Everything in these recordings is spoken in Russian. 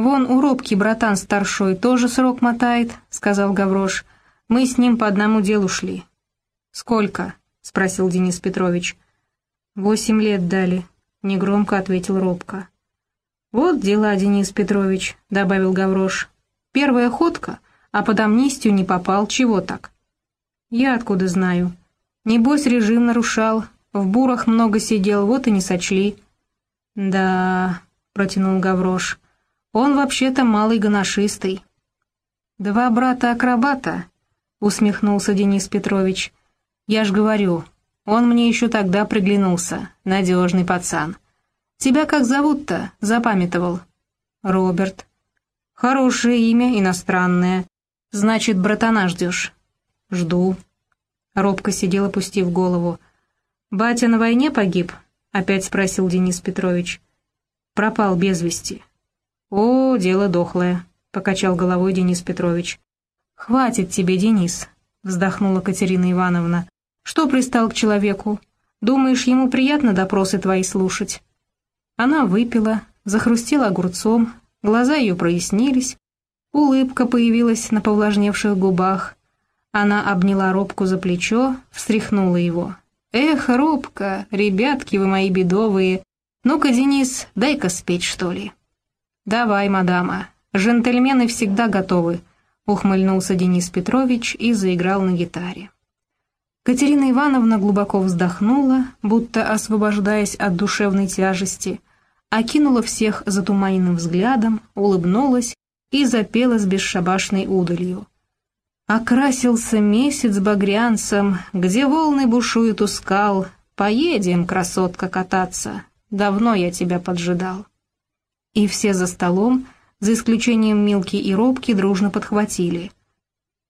«Вон у Робки братан старшой тоже срок мотает», — сказал Гаврош. «Мы с ним по одному делу шли». «Сколько?» — спросил Денис Петрович. «Восемь лет дали», — негромко ответил Робка. «Вот дела, Денис Петрович», — добавил Гаврош. «Первая ходка, а под амнистию не попал, чего так?» «Я откуда знаю? Небось, режим нарушал, в бурах много сидел, вот и не сочли». «Да», — протянул Гаврош, — «он вообще-то малый гоношистый». «Два брата-акробата», — усмехнулся Денис Петрович. «Я ж говорю, он мне еще тогда приглянулся, надежный пацан». «Тебя как зовут-то?» — запамятовал. «Роберт». «Хорошее имя, иностранное. Значит, братана ждешь?» «Жду». Робко сидел, опустив голову. «Батя на войне погиб?» — опять спросил Денис Петрович. «Пропал без вести». «О, дело дохлое», — покачал головой Денис Петрович. «Хватит тебе, Денис», — вздохнула Катерина Ивановна. «Что пристал к человеку? Думаешь, ему приятно допросы твои слушать?» Она выпила, захрустела огурцом, глаза ее прояснились, улыбка появилась на повлажневших губах. Она обняла Робку за плечо, встряхнула его. «Эх, Робка, ребятки вы мои бедовые! Ну-ка, Денис, дай-ка спеть, что ли!» «Давай, мадама, джентльмены всегда готовы», — ухмыльнулся Денис Петрович и заиграл на гитаре. Катерина Ивановна глубоко вздохнула, будто освобождаясь от душевной тяжести, окинула всех затуманенным взглядом, улыбнулась и запела с бесшабашной удалью. Окрасился месяц багрянцем, где волны бушуют у скал. Поедем, красотка, кататься, давно я тебя поджидал. И все за столом, за исключением Милки и Робки, дружно подхватили.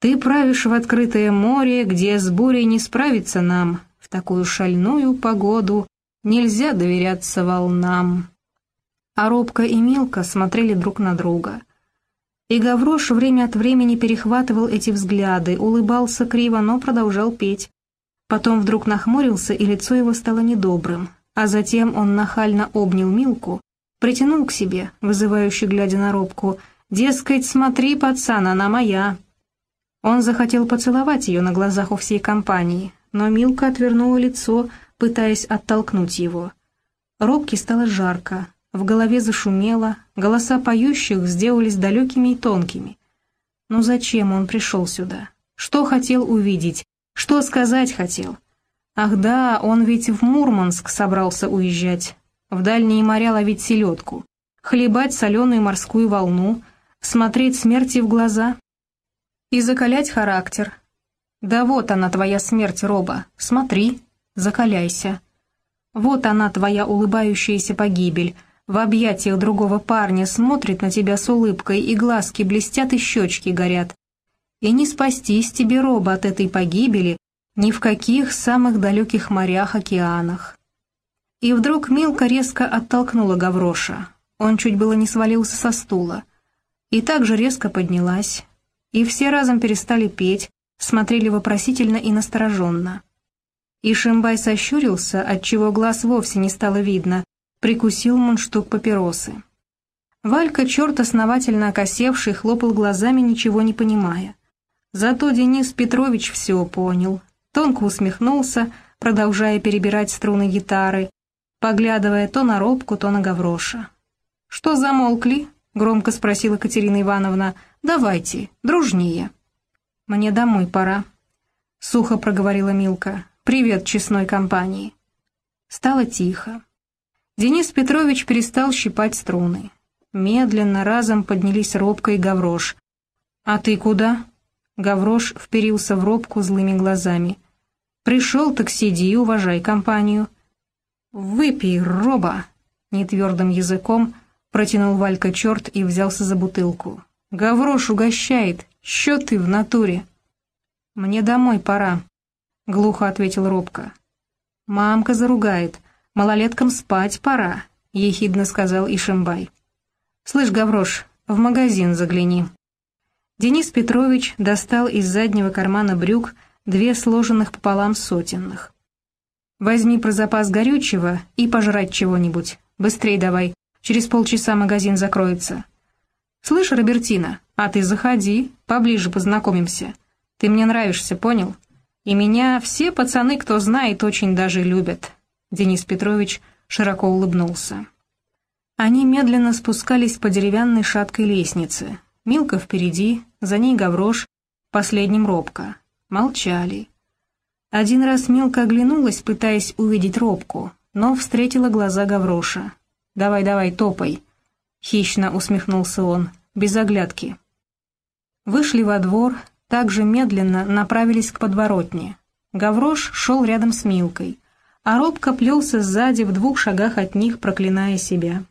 Ты правишь в открытое море, где с бурей не справиться нам, в такую шальную погоду нельзя доверяться волнам а Робка и Милка смотрели друг на друга. И Гаврош время от времени перехватывал эти взгляды, улыбался криво, но продолжал петь. Потом вдруг нахмурился, и лицо его стало недобрым, а затем он нахально обнял Милку, притянул к себе, вызывающе глядя на Робку, «Дескать, смотри, пацан, она моя!» Он захотел поцеловать ее на глазах у всей компании, но Милка отвернула лицо, пытаясь оттолкнуть его. Робке стало жарко, в голове зашумело, голоса поющих сделались далекими и тонкими. Но зачем он пришел сюда? Что хотел увидеть? Что сказать хотел? Ах да, он ведь в Мурманск собрался уезжать, в дальние моря ловить селедку, хлебать соленую морскую волну, смотреть смерти в глаза и закалять характер. Да вот она, твоя смерть, Роба, смотри, закаляйся. Вот она, твоя улыбающаяся погибель, в объятиях другого парня смотрит на тебя с улыбкой, и глазки блестят, и щечки горят. И не спастись тебе, Роба, от этой погибели ни в каких самых далеких морях-океанах. И вдруг Милка резко оттолкнула Гавроша. Он чуть было не свалился со стула. И также резко поднялась. И все разом перестали петь, смотрели вопросительно и настороженно. И Шимбай сощурился, отчего глаз вовсе не стало видно, прикусил мундштук папиросы. Валька, черт основательно окосевший, хлопал глазами, ничего не понимая. Зато Денис Петрович все понял, тонко усмехнулся, продолжая перебирать струны гитары, поглядывая то на Робку, то на Гавроша. «Что замолкли?» — громко спросила Катерина Ивановна. «Давайте, дружнее». «Мне домой пора», — сухо проговорила Милка. «Привет честной компании». Стало тихо. Денис Петрович перестал щипать струны. Медленно, разом поднялись Робка и Гаврош. «А ты куда?» Гаврош вперился в Робку злыми глазами. «Пришел, так сиди и уважай компанию». «Выпей, Роба!» Нетвердым языком протянул Валька черт и взялся за бутылку. «Гаврош угощает, счет ты в натуре». «Мне домой пора», — глухо ответил Робка. «Мамка заругает», — малолеткам спать пора», — ехидно сказал Ишимбай. «Слышь, Гаврош, в магазин загляни». Денис Петрович достал из заднего кармана брюк две сложенных пополам сотенных. «Возьми про запас горючего и пожрать чего-нибудь. Быстрей давай, через полчаса магазин закроется». «Слышь, Робертина, а ты заходи, поближе познакомимся. Ты мне нравишься, понял? И меня все пацаны, кто знает, очень даже любят». Денис Петрович широко улыбнулся. Они медленно спускались по деревянной шаткой лестнице. Милка впереди, за ней Гаврош, последним робко. Молчали. Один раз Милка оглянулась, пытаясь увидеть робку, но встретила глаза Гавроша. «Давай, давай, топай!» Хищно усмехнулся он, без оглядки. Вышли во двор, также медленно направились к подворотне. Гаврош шел рядом с Милкой, а робко плелся сзади в двух шагах от них, проклиная себя.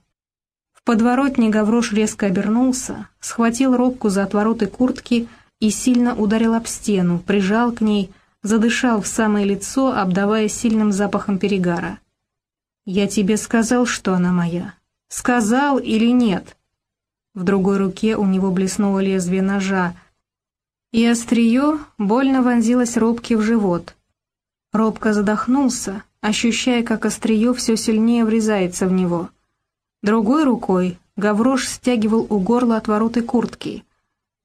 В подворотне Гаврош резко обернулся, схватил робку за отвороты куртки и сильно ударил об стену, прижал к ней, задышал в самое лицо, обдавая сильным запахом перегара. «Я тебе сказал, что она моя. Сказал или нет?» В другой руке у него блеснуло лезвие ножа, и острие больно вонзилось Робке в живот. Робка задохнулся, ощущая, как острие все сильнее врезается в него — Другой рукой Гаврош стягивал у горла отвороты куртки.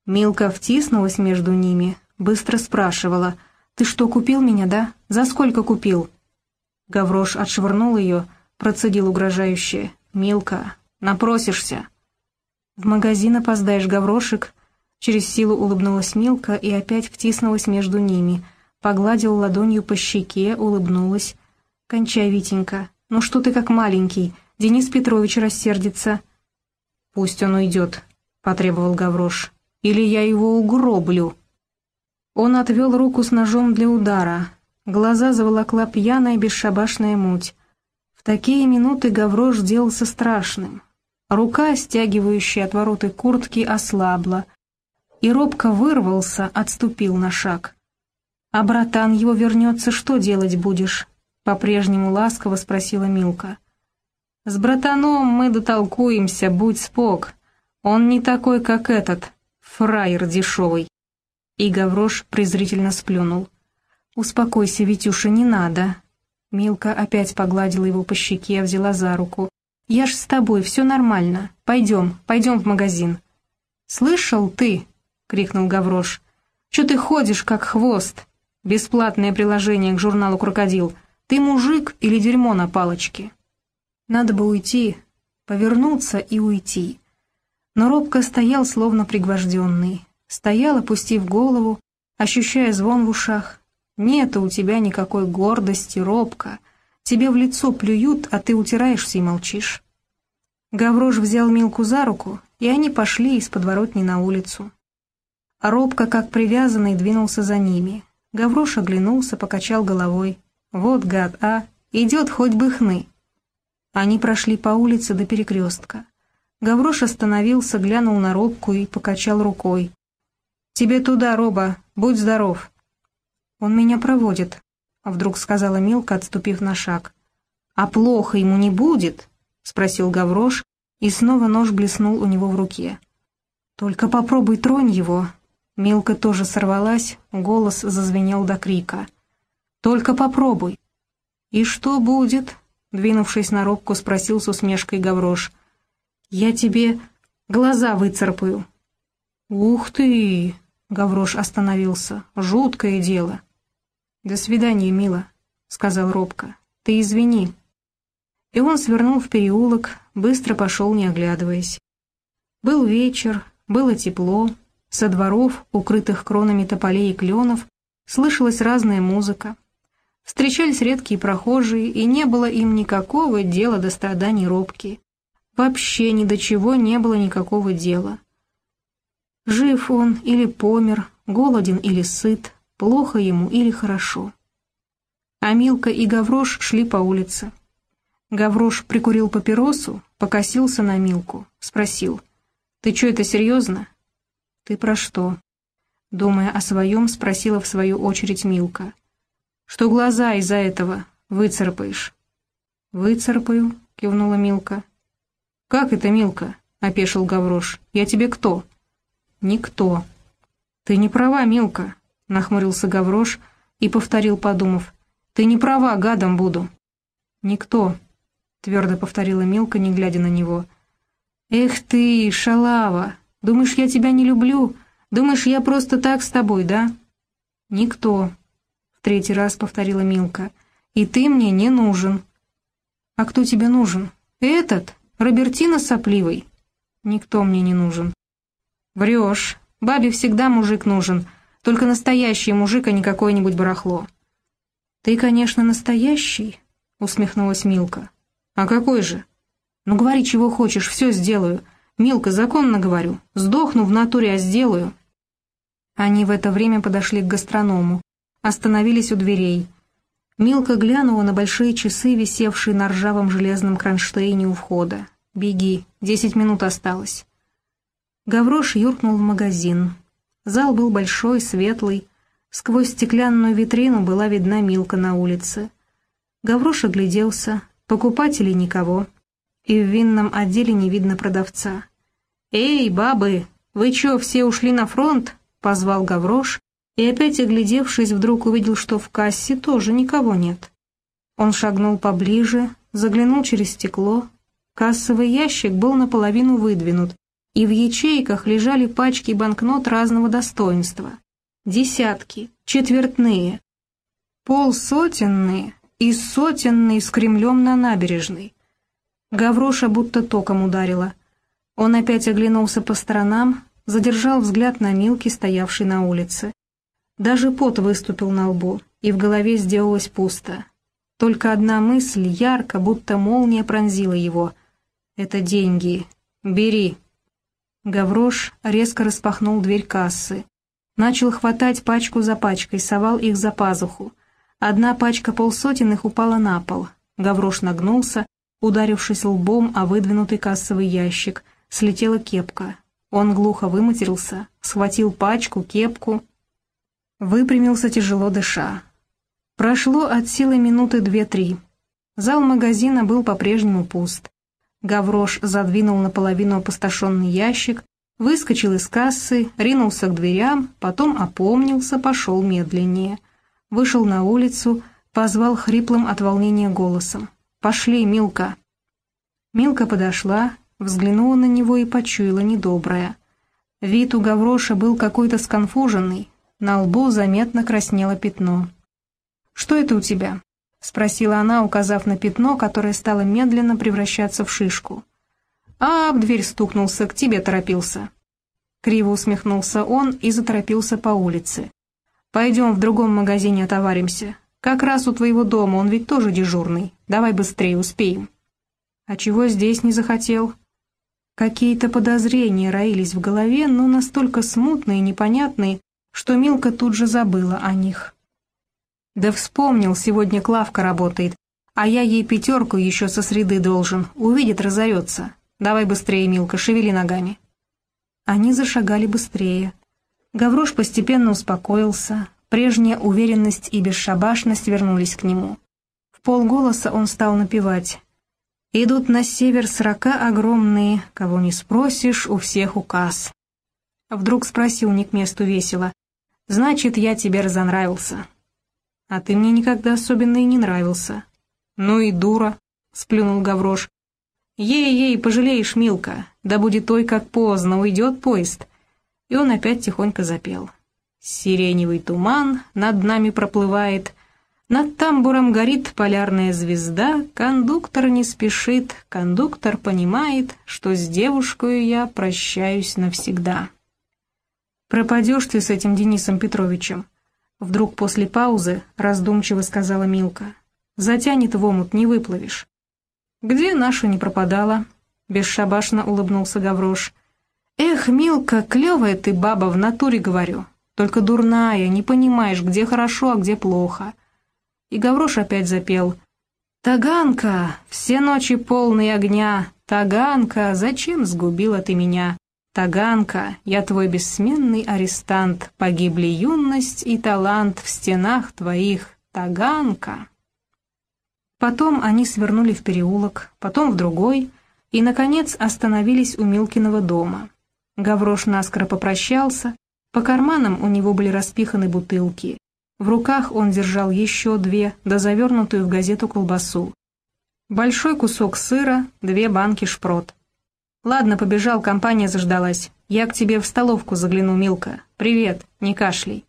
Милка втиснулась между ними, быстро спрашивала, «Ты что, купил меня, да? За сколько купил?» Гаврош отшвырнул ее, процедил угрожающе, «Милка, напросишься». «В магазин опоздаешь, Гаврошек», Через силу улыбнулась Милка и опять втиснулась между ними, погладила ладонью по щеке, улыбнулась. «Кончай, Витенька, ну что ты как маленький, Денис Петрович рассердится». «Пусть он уйдет», — потребовал Гаврош, — «или я его угроблю». Он отвел руку с ножом для удара. Глаза заволокла пьяная бесшабашная муть. В такие минуты Гаврош делался страшным. Рука, стягивающая от вороты куртки, ослабла, и робко вырвался, отступил на шаг. «А братан его вернется, что делать будешь?» — по-прежнему ласково спросила Милка. С братаном мы дотолкуемся, будь спок. Он не такой, как этот, фраер дешевый. И Гаврош презрительно сплюнул. «Успокойся, Витюша, не надо». Милка опять погладила его по щеке, взяла за руку. «Я ж с тобой, все нормально. Пойдем, пойдем в магазин». «Слышал ты?» — крикнул Гаврош. «Че ты ходишь, как хвост? Бесплатное приложение к журналу «Крокодил». Ты мужик или дерьмо на палочке?» Надо бы уйти, повернуться и уйти. Но Робко стоял, словно пригвожденный. Стоял, опустив голову, ощущая звон в ушах. Нет у тебя никакой гордости, Робко. Тебе в лицо плюют, а ты утираешься и молчишь. Гаврош взял Милку за руку, и они пошли из подворотни на улицу. Робко, как привязанный, двинулся за ними. Гаврош оглянулся, покачал головой. «Вот гад, а! Идет хоть бы хны!» Они прошли по улице до перекрестка. Гаврош остановился, глянул на Робку и покачал рукой. «Тебе туда, Роба, будь здоров». «Он меня проводит», — вдруг сказала Милка, отступив на шаг. «А плохо ему не будет?» — спросил Гаврош, и снова нож блеснул у него в руке. «Только попробуй тронь его». Милка тоже сорвалась, голос зазвенел до крика. «Только попробуй». «И что будет?» Двинувшись на робку, спросил с усмешкой Гаврош. «Я тебе глаза выцарпаю». «Ух ты!» — Гаврош остановился. «Жуткое дело». «До свидания, мила», — сказал робко. «Ты извини». И он свернул в переулок, быстро пошел, не оглядываясь. Был вечер, было тепло, со дворов, укрытых кронами тополей и кленов, слышалась разная музыка. Встречались редкие прохожие, и не было им никакого дела до страданий робки. Вообще ни до чего не было никакого дела. Жив он или помер, голоден или сыт, плохо ему или хорошо. А Милка и Гаврош шли по улице. Гаврош прикурил папиросу, покосился на Милку, спросил, «Ты что, это серьезно?» «Ты про что?» Думая о своем, спросила в свою очередь Милка что глаза из-за этого выцарапаешь». «Выцарапаю», — кивнула Милка. «Как это, Милка?» — опешил Гаврош. «Я тебе кто?» «Никто». «Ты не права, Милка», — нахмурился Гаврош и повторил, подумав. «Ты не права, гадом буду». «Никто», — твердо повторила Милка, не глядя на него. «Эх ты, шалава!» — Думаешь, я тебя не люблю? Думаешь, я просто так с тобой, да?» «Никто», — в третий раз повторила Милка. «И ты мне не нужен». «А кто тебе нужен? Этот? Робертина сопливый?» «Никто мне не нужен». «Врешь. Бабе всегда мужик нужен. Только настоящий мужик, а не какое-нибудь барахло». «Ты, конечно, настоящий», — усмехнулась Милка. «А какой же?» «Ну, говори, чего хочешь, все сделаю. Милка, законно говорю. Сдохну в натуре, а сделаю». Они в это время подошли к гастроному. Остановились у дверей. Милка глянула на большие часы, висевшие на ржавом железном кронштейне у входа. «Беги, десять минут осталось». Гаврош юркнул в магазин. Зал был большой, светлый. Сквозь стеклянную витрину была видна Милка на улице. Гаврош огляделся, покупателей никого, и в винном отделе не видно продавца. «Эй, бабы, вы чё, все ушли на фронт?» — позвал Гаврош, и опять, оглядевшись, вдруг увидел, что в кассе тоже никого нет. Он шагнул поближе, заглянул через стекло. Кассовый ящик был наполовину выдвинут, и в ячейках лежали пачки банкнот разного достоинства. Десятки, четвертные, полсотенные и сотенные с Кремлем на набережной. Гавроша будто током ударила. Он опять оглянулся по сторонам, задержал взгляд на Милки, стоявшей на улице. Даже пот выступил на лбу, и в голове сделалось пусто. Только одна мысль ярко, будто молния пронзила его. «Это деньги. Бери». Гаврош резко распахнул дверь кассы. Начал хватать пачку за пачкой, совал их за пазуху. Одна пачка полсотенных упала на пол. Гаврош нагнулся, ударившись лбом о выдвинутый кассовый ящик. Слетела кепка. Он глухо выматерился, схватил пачку, кепку. Выпрямился тяжело дыша. Прошло от силы минуты две-три. Зал магазина был по-прежнему пуст. Гаврош задвинул наполовину опустошенный ящик, выскочил из кассы, ринулся к дверям, потом опомнился, пошел медленнее. Вышел на улицу, позвал хриплым от волнения голосом. «Пошли, Милка!» Милка подошла, взглянула на него и почуяла недоброе. Вид у Гавроша был какой-то сконфуженный, на лбу заметно краснело пятно. «Что это у тебя?» — спросила она, указав на пятно, которое стало медленно превращаться в шишку. «А, об дверь стукнулся, к тебе торопился». Криво усмехнулся он и заторопился по улице. «Пойдем в другом магазине отоваримся. Как раз у твоего дома, он ведь тоже дежурный. Давай быстрее, успеем». «А чего здесь не захотел?» Какие-то подозрения роились в голове, но настолько смутные и непонятные, что Милка тут же забыла о них. Да вспомнил, сегодня Клавка работает, а я ей пятерку еще со среды должен. Увидит, разорется. Давай быстрее, Милка, шевели ногами. Они зашагали быстрее. Гаврош постепенно успокоился. Прежняя уверенность и бесшабашность вернулись к нему. В полголоса он стал напевать. «Идут на север срока огромные, кого не спросишь, у всех указ». Вдруг спросил не к месту весело. «Значит, я тебе разонравился». А ты мне никогда особенно и не нравился». «Ну и дура», — сплюнул Гаврош. «Ей-ей, пожалеешь, Милка, да будет той, как поздно, уйдет поезд». И он опять тихонько запел. «Сиреневый туман над нами проплывает, над тамбуром горит полярная звезда, кондуктор не спешит, кондуктор понимает, что с девушкой я прощаюсь навсегда». «Пропадешь ты с этим Денисом Петровичем», Вдруг после паузы раздумчиво сказала Милка. «Затянет в омут, не выплывешь». «Где наша не пропадала?» Бесшабашно улыбнулся Гаврош. «Эх, Милка, клевая ты баба, в натуре говорю. Только дурная, не понимаешь, где хорошо, а где плохо». И Гаврош опять запел. «Таганка, все ночи полные огня, Таганка, зачем сгубила ты меня?» Таганка, я твой бессменный арестант, погибли юность и талант в стенах твоих, Таганка. Потом они свернули в переулок, потом в другой, и, наконец, остановились у Милкиного дома. Гаврош наскоро попрощался, по карманам у него были распиханы бутылки. В руках он держал еще две, да завернутую в газету колбасу. Большой кусок сыра, две банки шпрот. Ладно, побежал, компания заждалась. Я к тебе в столовку загляну, Милка. Привет, не кашляй.